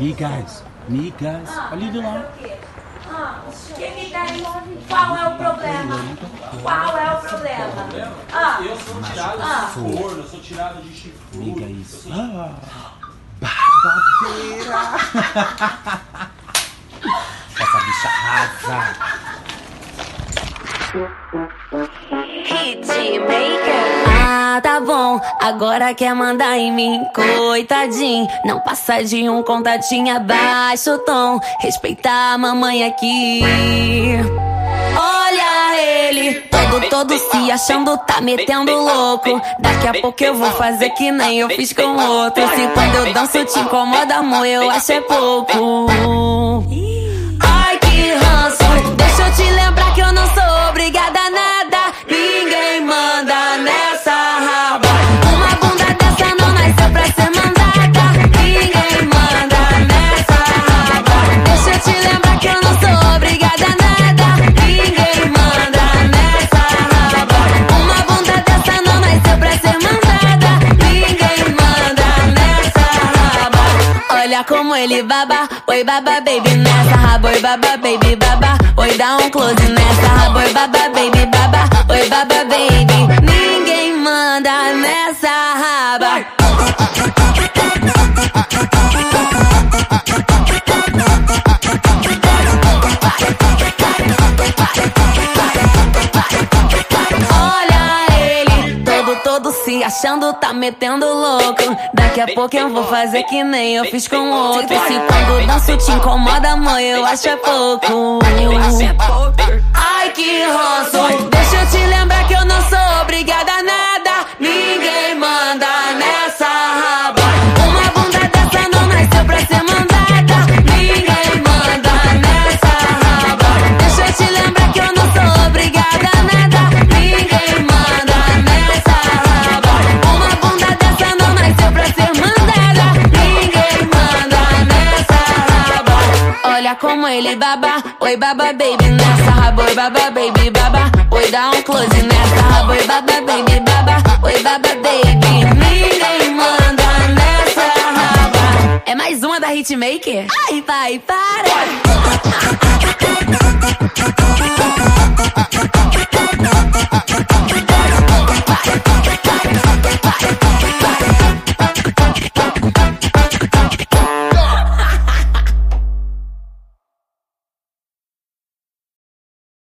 Migas, migas. Olha ele lá. Que que tem? Qual é o problema? Qual é o problema? Ah, Eu sou tirado Ah. de forno, eu sou tirado de chifre. Miga isso. Ah, babadeira. Essa bicha Ah, tá bom, agora quer mandar em mim, coitadinho. Não passa de um contatinho abaixo o tom. Respeitar a mamãe aqui. Olha ele, todo, todo se achando, tá metendo louco. Daqui a pouco eu vou fazer que nem eu fiz com outro. Se quando eu danço te incomoda, amor, eu acho é pouco. Olha como ele baba, oi baba baby nessa raba, oi baba baby baba, oi dá um close nessa raba, oi baba baby baba, oi baba baby. Ninguém manda nessa raba. Todo, se achando, tá metendo louco. Daqui a pouco eu vou fazer que nem eu fiz com outro. Se quando danço te incomoda, amor, eu acho é pouco. Ai, que ranço. Como ele baba, oi baba baby nessa raba, oi baba baby baba, oi dá um close nessa raba, oi baba baby baba, oi baba baby. Ninguém manda nessa raba. É mais uma da Hitmaker? Ai, vai, para!